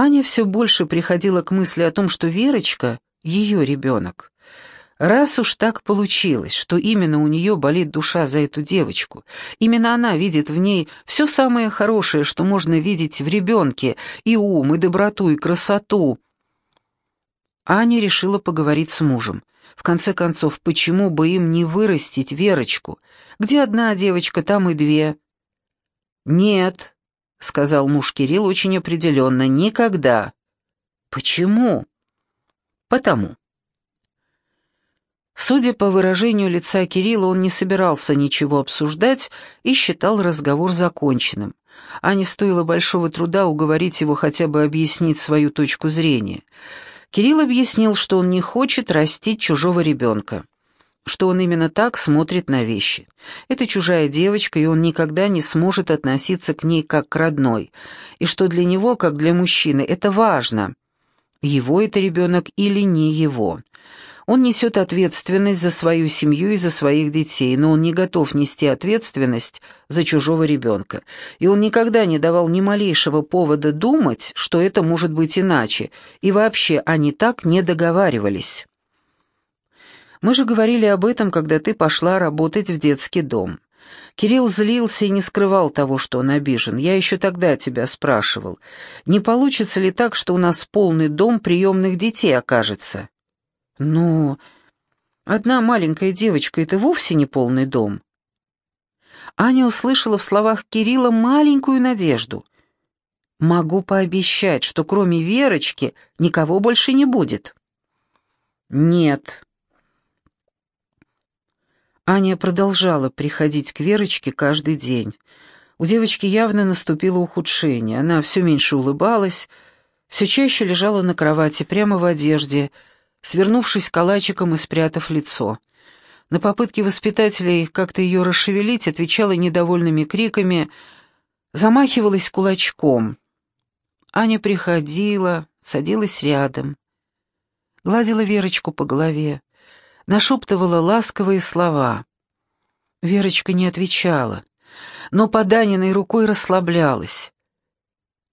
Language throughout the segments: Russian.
Аня все больше приходила к мысли о том, что Верочка — ее ребенок. Раз уж так получилось, что именно у нее болит душа за эту девочку, именно она видит в ней все самое хорошее, что можно видеть в ребенке, и ум, и доброту, и красоту. Аня решила поговорить с мужем. В конце концов, почему бы им не вырастить Верочку? Где одна девочка, там и две. «Нет», — сказал муж Кирилл очень определенно, — «никогда». «Почему?» «Потому». Судя по выражению лица Кирилла, он не собирался ничего обсуждать и считал разговор законченным. А не стоило большого труда уговорить его хотя бы объяснить свою точку зрения. Кирилл объяснил, что он не хочет растить чужого ребенка что он именно так смотрит на вещи. Это чужая девочка, и он никогда не сможет относиться к ней как к родной, и что для него, как для мужчины, это важно. Его это ребенок или не его. Он несет ответственность за свою семью и за своих детей, но он не готов нести ответственность за чужого ребенка. И он никогда не давал ни малейшего повода думать, что это может быть иначе, и вообще они так не договаривались. Мы же говорили об этом, когда ты пошла работать в детский дом. Кирилл злился и не скрывал того, что он обижен. Я еще тогда тебя спрашивал, не получится ли так, что у нас полный дом приемных детей окажется? Ну, одна маленькая девочка — это вовсе не полный дом. Аня услышала в словах Кирилла маленькую надежду. «Могу пообещать, что кроме Верочки никого больше не будет». «Нет», Аня продолжала приходить к Верочке каждый день. У девочки явно наступило ухудшение. Она все меньше улыбалась, все чаще лежала на кровати прямо в одежде, свернувшись калачиком и спрятав лицо. На попытки воспитателей как-то ее расшевелить отвечала недовольными криками, замахивалась кулачком. Аня приходила, садилась рядом, гладила Верочку по голове нашептывала ласковые слова. Верочка не отвечала, но поданенной рукой расслаблялась.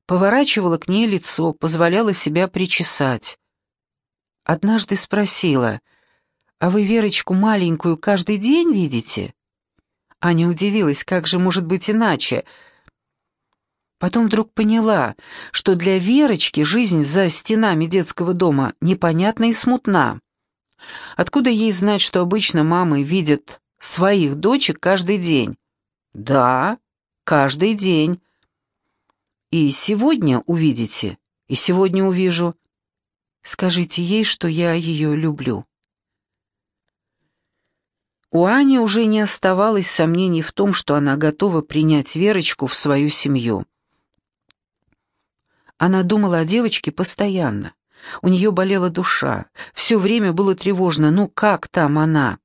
Поворачивала к ней лицо, позволяла себя причесать. Однажды спросила, «А вы Верочку маленькую каждый день видите?» Аня удивилась, как же может быть иначе. Потом вдруг поняла, что для Верочки жизнь за стенами детского дома непонятна и смутна. Откуда ей знать, что обычно мамы видят своих дочек каждый день? Да, каждый день. И сегодня увидите, и сегодня увижу. Скажите ей, что я ее люблю. У Ани уже не оставалось сомнений в том, что она готова принять Верочку в свою семью. Она думала о девочке постоянно. У нее болела душа, все время было тревожно, ну как там она?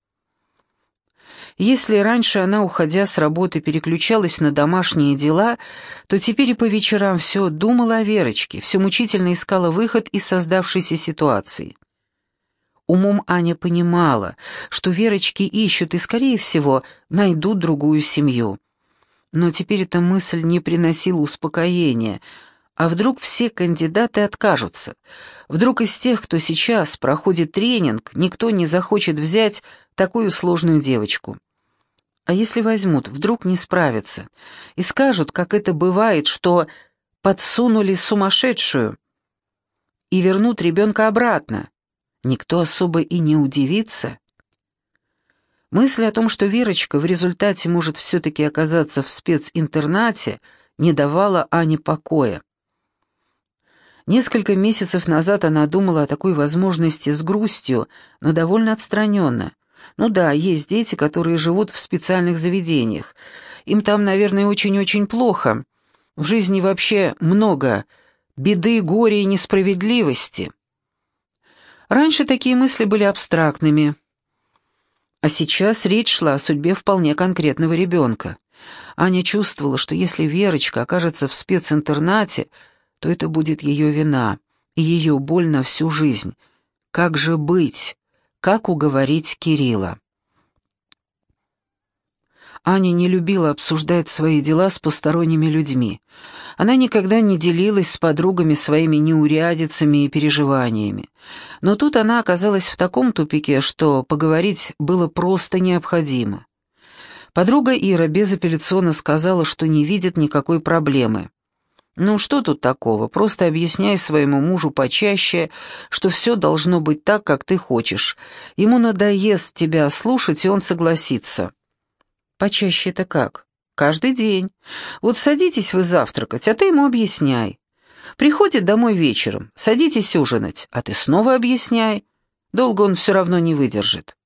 Если раньше она, уходя с работы, переключалась на домашние дела, то теперь и по вечерам все думала о Верочке, все мучительно искала выход из создавшейся ситуации. Умом Аня понимала, что Верочки ищут и, скорее всего, найдут другую семью. Но теперь эта мысль не приносила успокоения — а вдруг все кандидаты откажутся? Вдруг из тех, кто сейчас проходит тренинг, никто не захочет взять такую сложную девочку? А если возьмут, вдруг не справятся и скажут, как это бывает, что подсунули сумасшедшую и вернут ребенка обратно? Никто особо и не удивится. Мысль о том, что Верочка в результате может все-таки оказаться в специнтернате, не давала Ане покоя. Несколько месяцев назад она думала о такой возможности с грустью, но довольно отстраненно. Ну да, есть дети, которые живут в специальных заведениях. Им там, наверное, очень-очень плохо. В жизни вообще много беды, горя и несправедливости. Раньше такие мысли были абстрактными. А сейчас речь шла о судьбе вполне конкретного ребенка. Аня чувствовала, что если Верочка окажется в специнтернате, то это будет ее вина и ее боль на всю жизнь. Как же быть? Как уговорить Кирилла? Аня не любила обсуждать свои дела с посторонними людьми. Она никогда не делилась с подругами своими неурядицами и переживаниями. Но тут она оказалась в таком тупике, что поговорить было просто необходимо. Подруга Ира безапелляционно сказала, что не видит никакой проблемы. «Ну что тут такого? Просто объясняй своему мужу почаще, что все должно быть так, как ты хочешь. Ему надоест тебя слушать, и он согласится». «Почаще это как?» «Каждый день. Вот садитесь вы завтракать, а ты ему объясняй. Приходит домой вечером, садитесь ужинать, а ты снова объясняй. Долго он все равно не выдержит».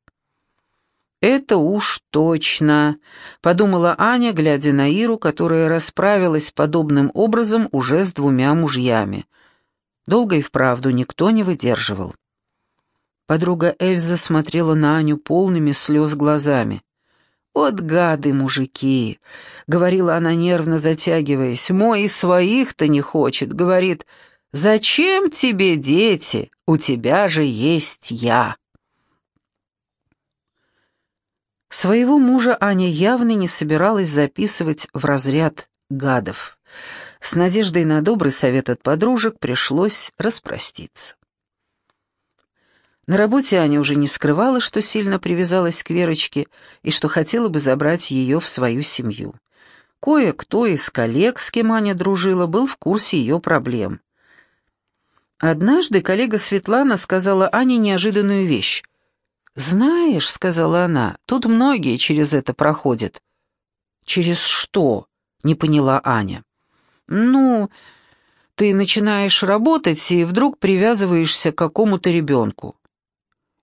«Это уж точно», — подумала Аня, глядя на Иру, которая расправилась подобным образом уже с двумя мужьями. Долго и вправду никто не выдерживал. Подруга Эльза смотрела на Аню полными слез глазами. «Вот гады мужики!» — говорила она, нервно затягиваясь. «Мой и своих-то не хочет!» — говорит. «Зачем тебе дети? У тебя же есть я!» Своего мужа Аня явно не собиралась записывать в разряд гадов. С надеждой на добрый совет от подружек пришлось распроститься. На работе Аня уже не скрывала, что сильно привязалась к Верочке и что хотела бы забрать ее в свою семью. Кое-кто из коллег, с кем Аня дружила, был в курсе ее проблем. Однажды коллега Светлана сказала Ане неожиданную вещь. «Знаешь», — сказала она, — «тут многие через это проходят». «Через что?» — не поняла Аня. «Ну, ты начинаешь работать и вдруг привязываешься к какому-то ребенку».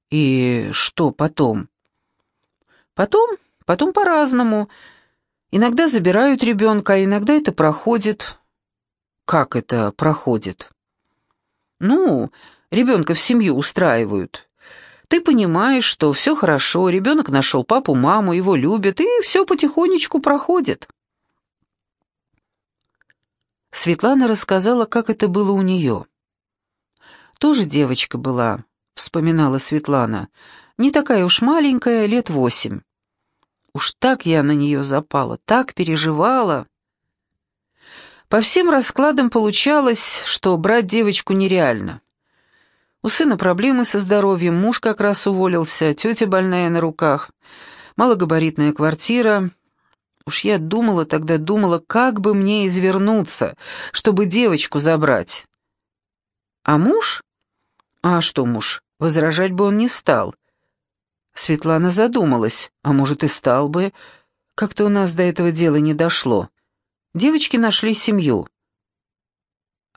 «И что потом?» «Потом? Потом по-разному. Иногда забирают ребенка, а иногда это проходит». «Как это проходит?» «Ну, ребенка в семью устраивают». Ты понимаешь, что все хорошо, ребенок нашел папу, маму, его любят, и все потихонечку проходит. Светлана рассказала, как это было у нее. «Тоже девочка была», — вспоминала Светлана, — «не такая уж маленькая, лет восемь. Уж так я на нее запала, так переживала». По всем раскладам получалось, что брать девочку нереально. У сына проблемы со здоровьем, муж как раз уволился, тетя больная на руках, малогабаритная квартира. Уж я думала тогда, думала, как бы мне извернуться, чтобы девочку забрать. А муж? А что муж? Возражать бы он не стал. Светлана задумалась, а может и стал бы. Как-то у нас до этого дела не дошло. Девочки нашли семью.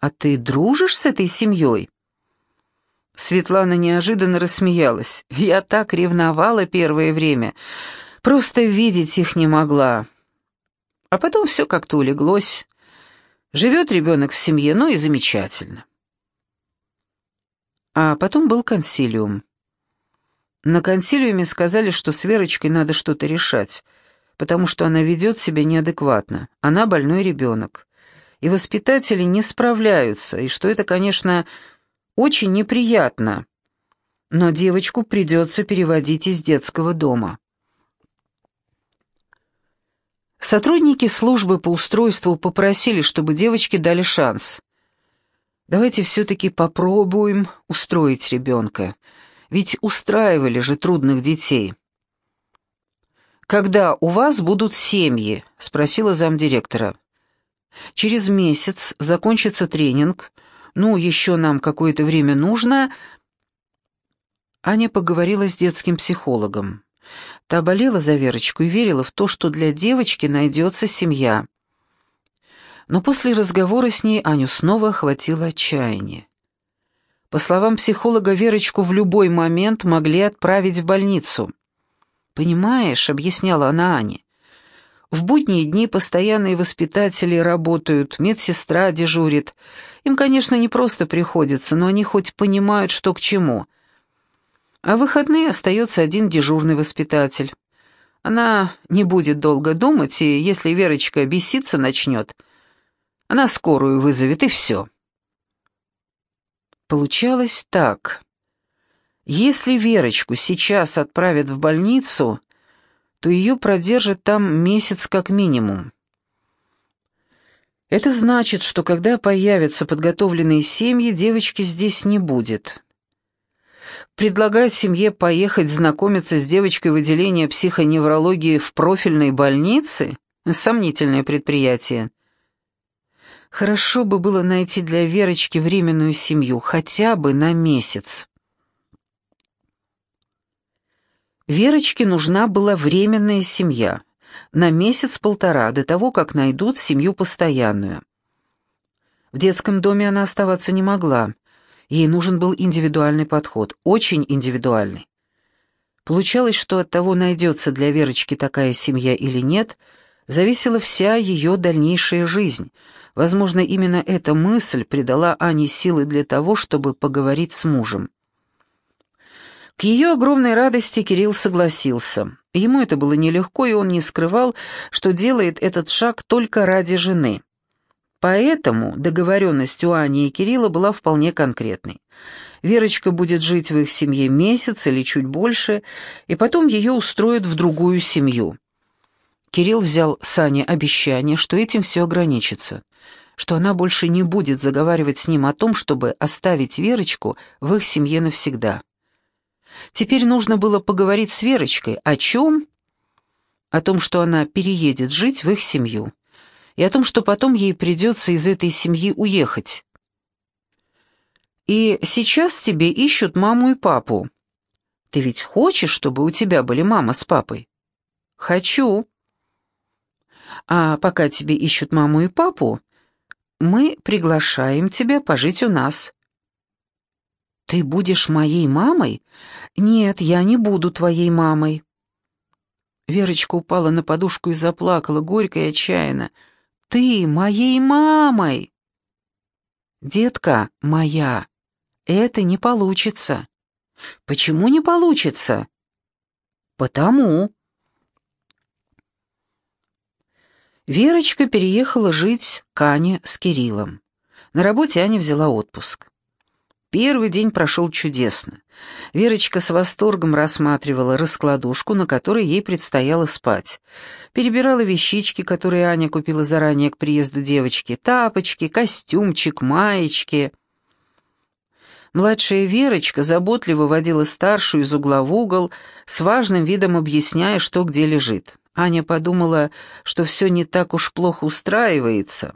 «А ты дружишь с этой семьей?» Светлана неожиданно рассмеялась. «Я так ревновала первое время. Просто видеть их не могла. А потом все как-то улеглось. Живет ребенок в семье, ну и замечательно». А потом был консилиум. На консилиуме сказали, что с Верочкой надо что-то решать, потому что она ведет себя неадекватно. Она больной ребенок. И воспитатели не справляются, и что это, конечно, очень неприятно. Но девочку придется переводить из детского дома. Сотрудники службы по устройству попросили, чтобы девочке дали шанс. Давайте все-таки попробуем устроить ребенка, ведь устраивали же трудных детей. «Когда у вас будут семьи?» — спросила замдиректора. «Через месяц закончится тренинг, ну, еще нам какое-то время нужно...» Аня поговорила с детским психологом. Та болела за Верочку и верила в то, что для девочки найдется семья. Но после разговора с ней Аню снова охватило отчаяние. По словам психолога, Верочку в любой момент могли отправить в больницу. «Понимаешь», — объясняла она Ане, в будние дни постоянные воспитатели работают, медсестра дежурит. Им, конечно, не просто приходится, но они хоть понимают, что к чему. А в выходные остается один дежурный воспитатель. Она не будет долго думать, и если Верочка беситься начнет, она скорую вызовет, и все. Получалось так. Если Верочку сейчас отправят в больницу, то ее продержат там месяц как минимум. Это значит, что когда появятся подготовленные семьи, девочки здесь не будет. Предлагать семье поехать знакомиться с девочкой в отделение психоневрологии в профильной больнице — сомнительное предприятие. Хорошо бы было найти для Верочки временную семью, хотя бы на месяц. Верочке нужна была временная семья — на месяц-полтора до того, как найдут семью постоянную. В детском доме она оставаться не могла. Ей нужен был индивидуальный подход, очень индивидуальный. Получалось, что от того, найдется для Верочки такая семья или нет, зависела вся ее дальнейшая жизнь. Возможно, именно эта мысль придала Ане силы для того, чтобы поговорить с мужем. К ее огромной радости Кирилл согласился. Ему это было нелегко, и он не скрывал, что делает этот шаг только ради жены. Поэтому договоренность у Ани и Кирилла была вполне конкретной. Верочка будет жить в их семье месяц или чуть больше, и потом ее устроят в другую семью. Кирилл взял с Ани обещание, что этим все ограничится, что она больше не будет заговаривать с ним о том, чтобы оставить Верочку в их семье навсегда. Теперь нужно было поговорить с Верочкой. О чем? О том, что она переедет жить в их семью. И о том, что потом ей придется из этой семьи уехать. И сейчас тебе ищут маму и папу. Ты ведь хочешь, чтобы у тебя были мама с папой? Хочу. А пока тебе ищут маму и папу, мы приглашаем тебя пожить у нас. «Ты будешь моей мамой?» «Нет, я не буду твоей мамой». Верочка упала на подушку и заплакала, горько и отчаянно. «Ты моей мамой!» «Детка моя, это не получится». «Почему не получится?» «Потому». Верочка переехала жить к Ане с Кириллом. На работе Аня взяла отпуск. Первый день прошел чудесно. Верочка с восторгом рассматривала раскладушку, на которой ей предстояло спать. Перебирала вещички, которые Аня купила заранее к приезду девочки. Тапочки, костюмчик, маечки. Младшая Верочка заботливо водила старшую из угла в угол, с важным видом объясняя, что где лежит. Аня подумала, что все не так уж плохо устраивается.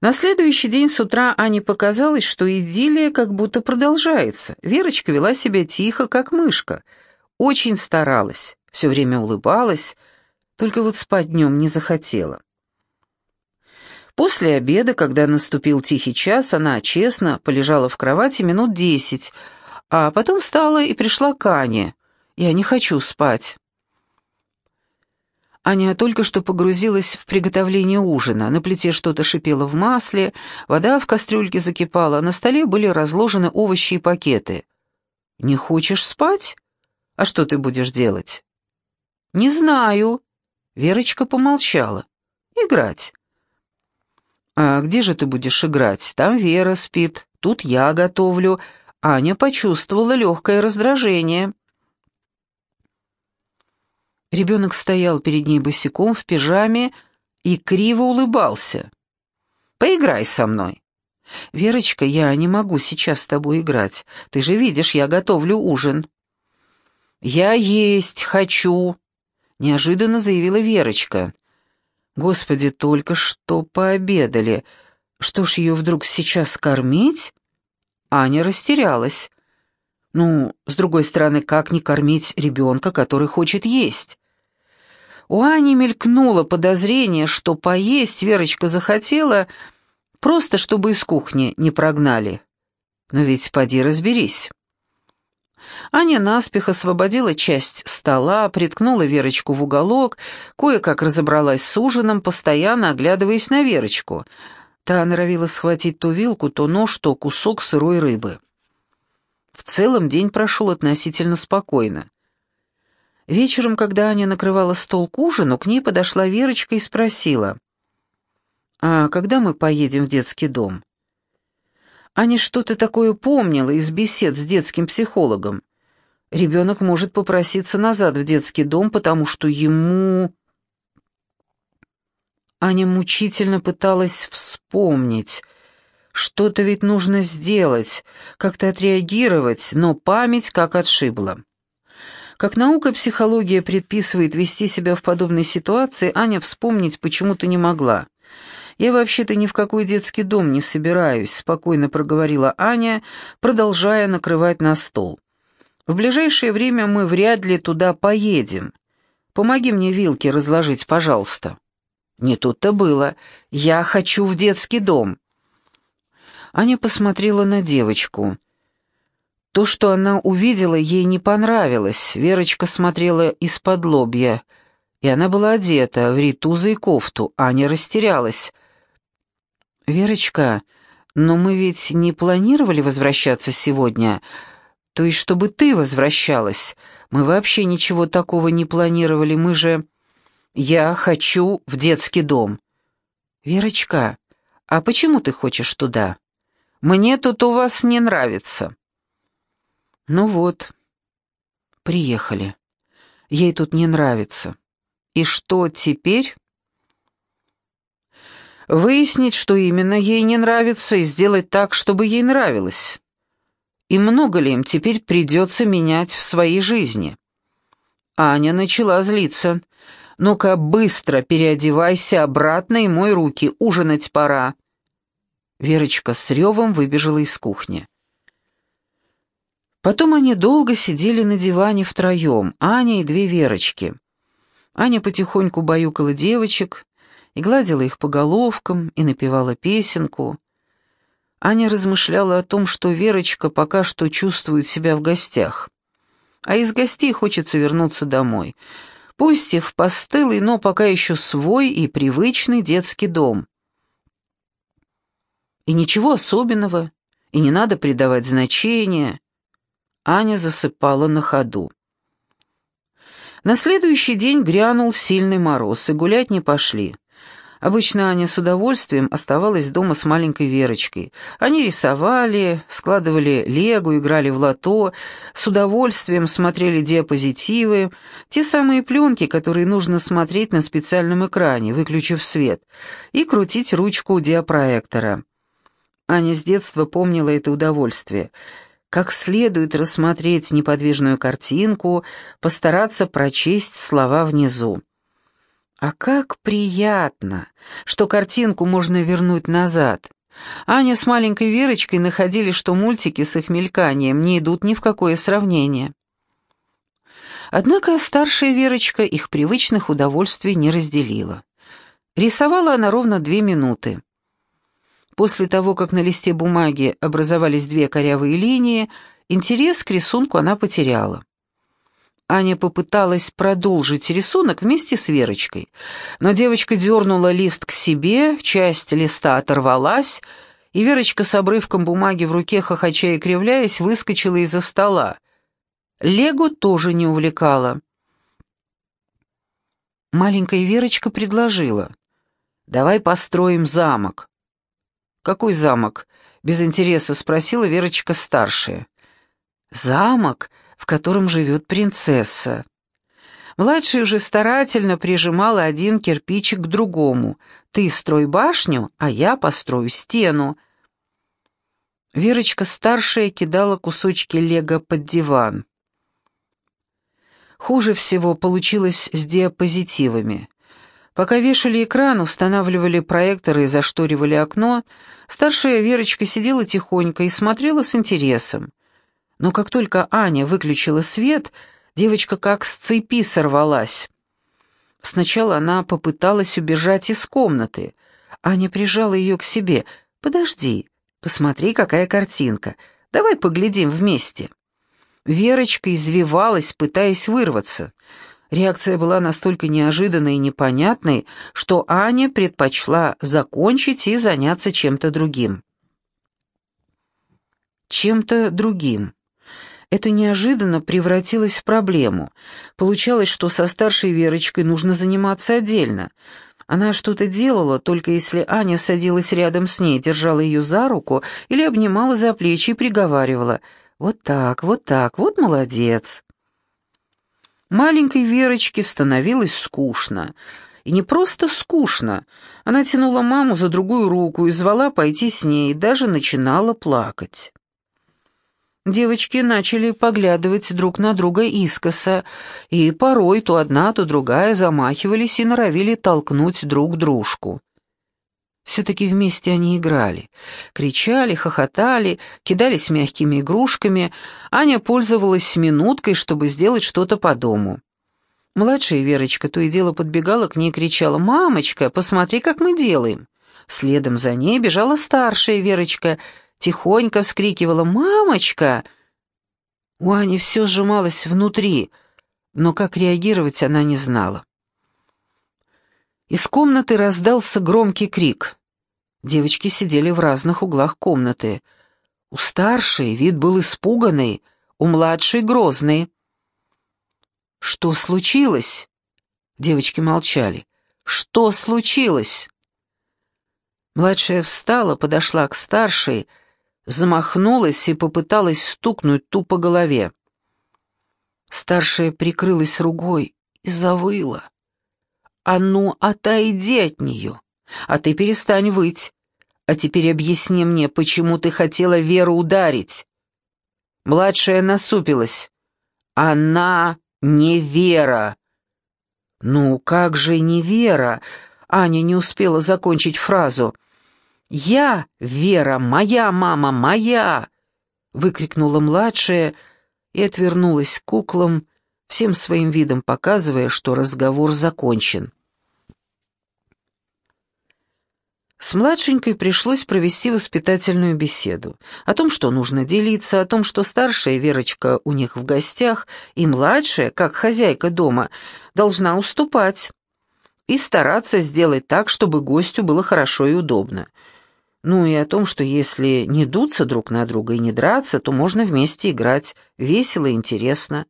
На следующий день с утра Ане показалось, что идиллия как будто продолжается. Верочка вела себя тихо, как мышка. Очень старалась, все время улыбалась, только вот спать днем не захотела. После обеда, когда наступил тихий час, она честно полежала в кровати минут десять, а потом встала и пришла к Ане. «Я не хочу спать». Аня только что погрузилась в приготовление ужина. На плите что-то шипело в масле, вода в кастрюльке закипала, на столе были разложены овощи и пакеты. «Не хочешь спать? А что ты будешь делать?» «Не знаю». Верочка помолчала. «Играть». «А где же ты будешь играть? Там Вера спит, тут я готовлю». Аня почувствовала легкое раздражение. Ребенок стоял перед ней босиком в пижаме и криво улыбался. «Поиграй со мной». «Верочка, я не могу сейчас с тобой играть. Ты же видишь, я готовлю ужин». «Я есть хочу», — неожиданно заявила Верочка. «Господи, только что пообедали. Что ж ее вдруг сейчас кормить?» Аня растерялась. Ну, с другой стороны, как не кормить ребенка, который хочет есть? У Ани мелькнуло подозрение, что поесть Верочка захотела, просто чтобы из кухни не прогнали. Но ведь поди разберись. Аня наспех освободила часть стола, приткнула Верочку в уголок, кое-как разобралась с ужином, постоянно оглядываясь на Верочку. Та норовила схватить то вилку, то нож, то кусок сырой рыбы. В целом день прошел относительно спокойно. Вечером, когда Аня накрывала стол к ужину, к ней подошла Верочка и спросила, «А когда мы поедем в детский дом?» Аня что-то такое помнила из бесед с детским психологом, Ребенок может попроситься назад в детский дом, потому что ему... Аня мучительно пыталась вспомнить. Что-то ведь нужно сделать, как-то отреагировать, но память как отшибла. Как наука психология предписывает вести себя в подобной ситуации, Аня вспомнить почему-то не могла. «Я вообще-то ни в какой детский дом не собираюсь», — спокойно проговорила Аня, продолжая накрывать на стол. В ближайшее время мы вряд ли туда поедем. Помоги мне вилки разложить, пожалуйста». «Не тут-то было. Я хочу в детский дом». Аня посмотрела на девочку. То, что она увидела, ей не понравилось. Верочка смотрела из-под лобья, и она была одета в ритузы и кофту. Аня растерялась. «Верочка, но мы ведь не планировали возвращаться сегодня. То есть, чтобы ты возвращалась. Мы вообще ничего такого не планировали, мы же... Я хочу в детский дом. Верочка, а почему ты хочешь туда? Мне тут у вас не нравится. Ну вот, приехали. Ей тут не нравится. И что теперь? Выяснить, что именно ей не нравится, и сделать так, чтобы ей нравилось и много ли им теперь придется менять в своей жизни. Аня начала злиться. «Ну-ка, быстро переодевайся обратно и мой руки, ужинать пора». Верочка с ревом выбежала из кухни. Потом они долго сидели на диване втроем, Аня и две Верочки. Аня потихоньку баюкала девочек и гладила их по головкам и напевала песенку. Аня размышляла о том, что Верочка пока что чувствует себя в гостях. А из гостей хочется вернуться домой. Пусть и в постылый, но пока еще свой и привычный детский дом. И ничего особенного, и не надо придавать значения. Аня засыпала на ходу. На следующий день грянул сильный мороз, и гулять не пошли. Обычно Аня с удовольствием оставалась дома с маленькой Верочкой. Они рисовали, складывали лего, играли в лото, с удовольствием смотрели диапозитивы, те самые пленки, которые нужно смотреть на специальном экране, выключив свет, и крутить ручку диапроектора. Аня с детства помнила это удовольствие — как следует рассмотреть неподвижную картинку, постараться прочесть слова внизу. А как приятно, что картинку можно вернуть назад. Аня с маленькой Верочкой находили, что мультики с их мельканием не идут ни в какое сравнение. Однако старшая Верочка их привычных удовольствий не разделила. Рисовала она ровно две минуты. После того, как на листе бумаги образовались две корявые линии, интерес к рисунку она потеряла. Аня попыталась продолжить рисунок вместе с Верочкой, но девочка дернула лист к себе, часть листа оторвалась, и Верочка с обрывком бумаги в руке, хохоча и кривляясь, выскочила из-за стола. Лего тоже не увлекала. Маленькая Верочка предложила. «Давай построим замок». «Какой замок?» — без интереса спросила Верочка старшая. «Замок, в котором живет принцесса. Младший уже старательно прижимала один кирпичик к другому. «Ты строй башню, а я построю стену». Верочка старшая кидала кусочки лего под диван. Хуже всего получилось с диапозитивами. Пока вешали экран, устанавливали проекторы и зашторивали окно, старшая Верочка сидела тихонько и смотрела с интересом. Но как только Аня выключила свет, девочка как с цепи сорвалась. Сначала она попыталась убежать из комнаты. Аня прижала ее к себе. «Подожди, посмотри, какая картинка. Давай поглядим вместе». Верочка извивалась, пытаясь вырваться. Реакция была настолько неожиданной и непонятной, что Аня предпочла закончить и заняться чем-то другим. Чем-то другим это неожиданно превратилось в проблему. Получалось, что со старшей Верочкой нужно заниматься отдельно. Она что-то делала, только если Аня садилась рядом с ней, держала ее за руку или обнимала за плечи и приговаривала Вот так, вот так, вот молодец. Маленькой Верочке становилось скучно. И не просто скучно. Она тянула маму за другую руку и звала пойти с ней, даже начинала плакать. Девочки начали поглядывать друг на друга искоса, и порой то одна, то другая замахивались и норовили толкнуть друг дружку. Все-таки вместе они играли. Кричали, хохотали, кидались мягкими игрушками. Аня пользовалась минуткой, чтобы сделать что-то по дому. Младшая Верочка то и дело подбегала к ней и кричала «Мамочка, посмотри, как мы делаем!» Следом за ней бежала старшая Верочка, тихонько вскрикивала «Мамочка!» У Ани все сжималось внутри, но как реагировать она не знала. Из комнаты раздался громкий крик. Девочки сидели в разных углах комнаты. У старшей вид был испуганный, у младшей — грозный. «Что случилось?» Девочки молчали. «Что случилось?» Младшая встала, подошла к старшей, замахнулась и попыталась стукнуть ту по голове. Старшая прикрылась ругой и завыла. «А ну, отойди от нее!» А ты перестань выть. А теперь объясни мне, почему ты хотела Веру ударить?» Младшая насупилась. «Она не Вера». «Ну, как же не Вера?» Аня не успела закончить фразу. «Я, Вера, моя мама, моя!» выкрикнула младшая и отвернулась к куклам, всем своим видом показывая, что разговор закончен. С младшенькой пришлось провести воспитательную беседу. О том, что нужно делиться, о том, что старшая Верочка у них в гостях, и младшая, как хозяйка дома, должна уступать. И стараться сделать так, чтобы гостю было хорошо и удобно. Ну и о том, что если не дуться друг на друга и не драться, то можно вместе играть, весело и интересно.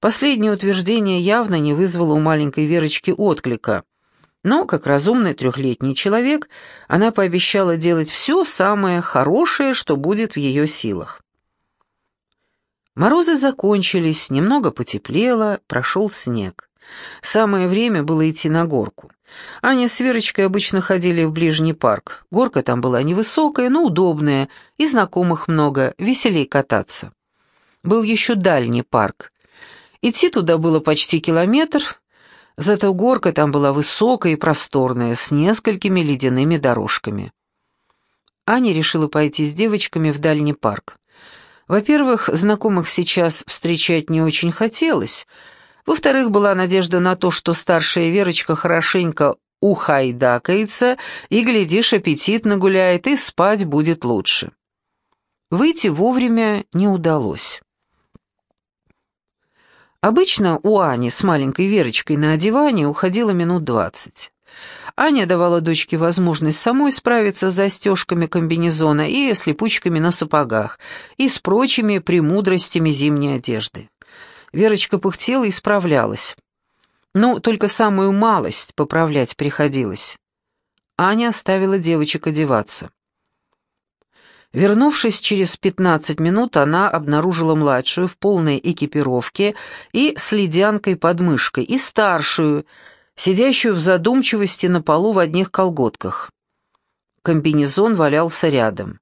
Последнее утверждение явно не вызвало у маленькой Верочки отклика – но, как разумный трехлетний человек, она пообещала делать все самое хорошее, что будет в ее силах. Морозы закончились, немного потеплело, прошел снег. Самое время было идти на горку. Аня с Верочкой обычно ходили в ближний парк. Горка там была невысокая, но удобная, и знакомых много, веселей кататься. Был еще дальний парк. Идти туда было почти километр, Зато горка там была высокая и просторная, с несколькими ледяными дорожками. Аня решила пойти с девочками в дальний парк. Во-первых, знакомых сейчас встречать не очень хотелось. Во-вторых, была надежда на то, что старшая Верочка хорошенько ухайдакается и, глядишь, аппетитно гуляет, и спать будет лучше. Выйти вовремя не удалось. Обычно у Ани с маленькой Верочкой на одевание уходило минут двадцать. Аня давала дочке возможность самой справиться с застежками комбинезона и с липучками на сапогах, и с прочими премудростями зимней одежды. Верочка пыхтела и справлялась. Ну, только самую малость поправлять приходилось. Аня оставила девочек одеваться. Вернувшись через 15 минут, она обнаружила младшую в полной экипировке и с ледянкой под мышкой, и старшую, сидящую в задумчивости на полу в одних колготках. Комбинезон валялся рядом.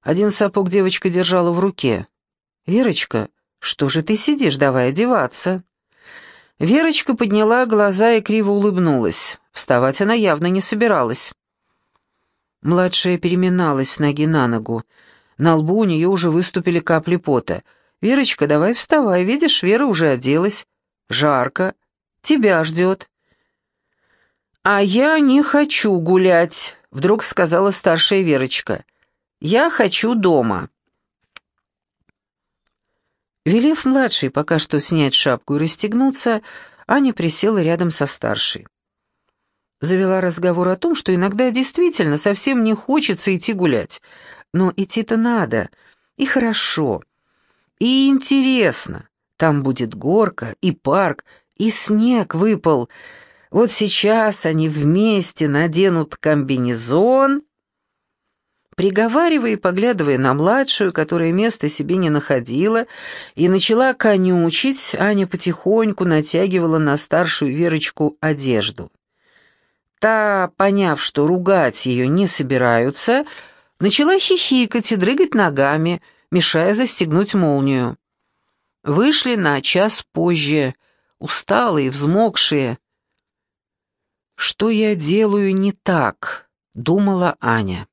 Один сапог девочка держала в руке. «Верочка, что же ты сидишь? Давай одеваться». Верочка подняла глаза и криво улыбнулась. Вставать она явно не собиралась. Младшая переминалась с ноги на ногу. На лбу у нее уже выступили капли пота. «Верочка, давай вставай, видишь, Вера уже оделась. Жарко. Тебя ждет». «А я не хочу гулять», — вдруг сказала старшая Верочка. «Я хочу дома». Велев младшей пока что снять шапку и расстегнуться, Аня присела рядом со старшей. Завела разговор о том, что иногда действительно совсем не хочется идти гулять. Но идти-то надо. И хорошо. И интересно. Там будет горка и парк, и снег выпал. Вот сейчас они вместе наденут комбинезон. Приговаривая и поглядывая на младшую, которая места себе не находила, и начала конючить, Аня потихоньку натягивала на старшую Верочку одежду. Та, поняв, что ругать ее не собираются, начала хихикать и дрыгать ногами, мешая застегнуть молнию. Вышли на час позже, усталые, взмокшие. «Что я делаю не так?» — думала Аня.